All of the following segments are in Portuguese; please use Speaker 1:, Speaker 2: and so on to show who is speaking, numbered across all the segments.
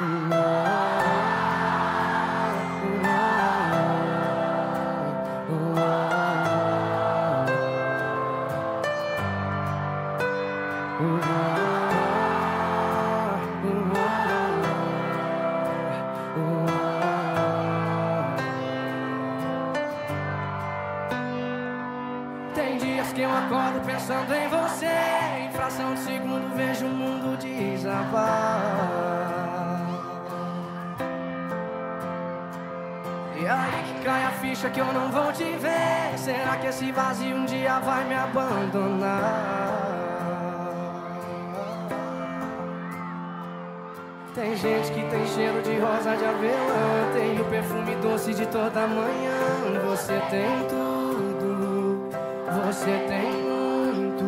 Speaker 1: Tem dias que eu acordo pensando em você. Em fração de segundo vejo o mundo desabar. Aí que cai a ficha que eu não vou te ver. Será que esse vazio um dia vai me abandonar? Tem gente que tem cheiro de rosa de avelã. Tem o perfume doce de toda manhã. Você tem tudo, você tem muito.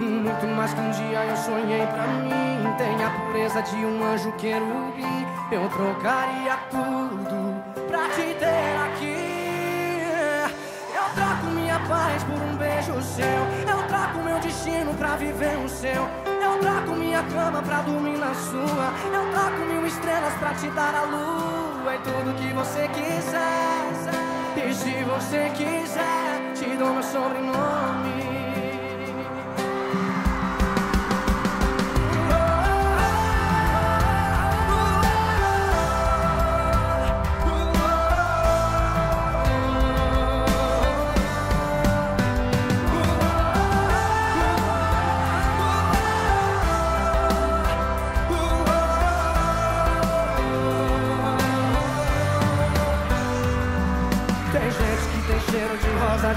Speaker 1: Muito mais que um dia eu sonhei pra mim. Tem a pureza de um anjo querubim. Eu trocaria tudo pra te ter aqui. Eu troco minha paz por um beijo seu. Eu troco meu destino pra viver o seu. Eu troco minha cama pra dormir na sua. Eu troco mil estrelas pra te dar a lua. E tudo que você quiser. E se você quiser, te dou meu sobrenome.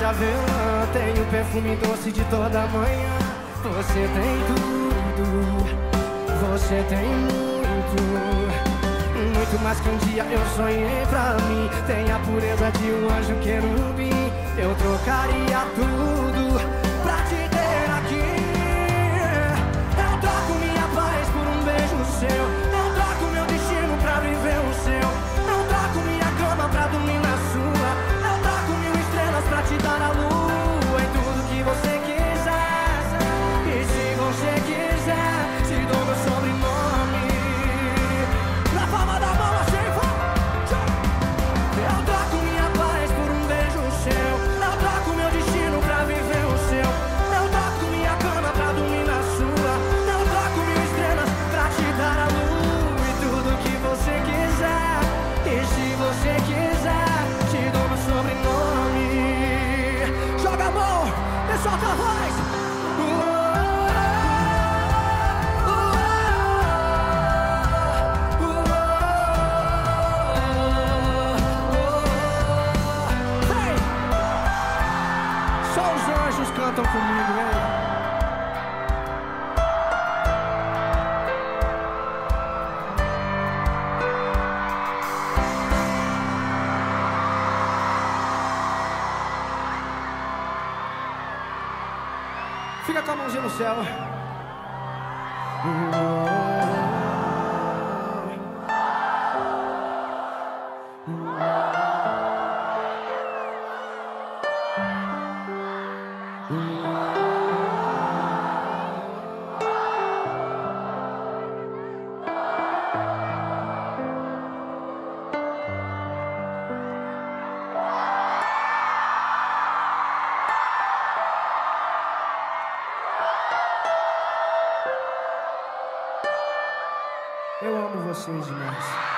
Speaker 1: De avelã Tem o perfume doce de toda manhã. Você tem tudo Você tem muito. Muito mais que um dia eu sonhei pra mim. Tem a pureza de um anjo querubim Eu trocaria tudo Fica com a mãozinha no céu. Eu vocês demais.